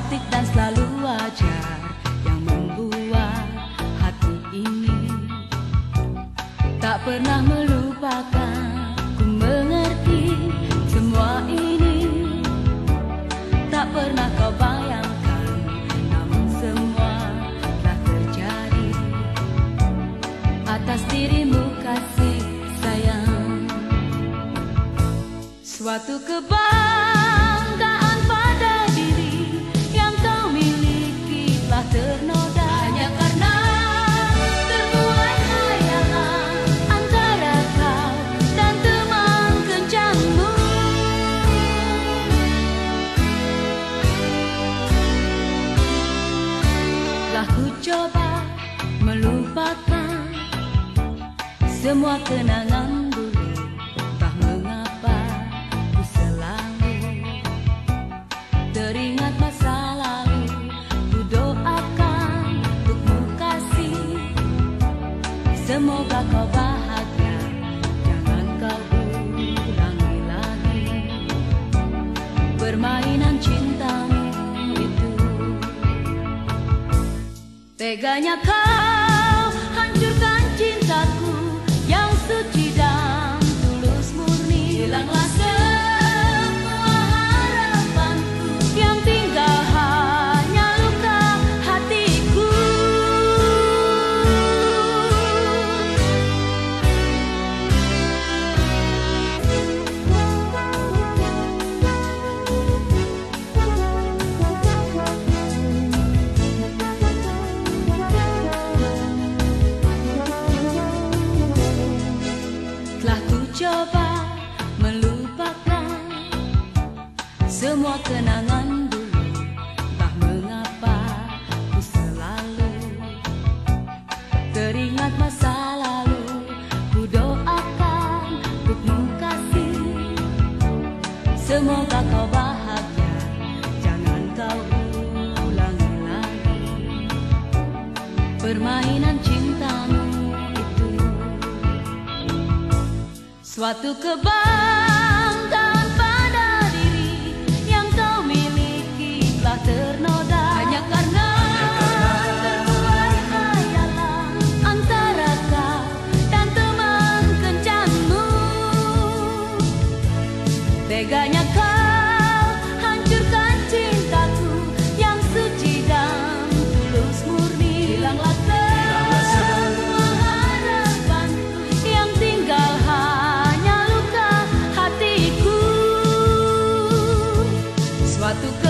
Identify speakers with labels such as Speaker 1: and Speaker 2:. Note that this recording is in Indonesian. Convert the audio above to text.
Speaker 1: cantik dan selalu wajar yang membuat hati ini tak pernah melupakan. Ku mengerti semua ini. Tak pernah kau bayangkan namun semua telah terjadi. Atas dirimu kasih sayang suatu kebanggaan telah ku coba melupakan semua kenangan Teganya kau semua kenangan dulu. Entah mengapa ku selalu teringat masa lalu? Ku doakan untukmu kasih. Semoga kau bahagia. Jangan kau ulangi lagi. Permainan cintamu itu Suatu kebanggaan suatu ke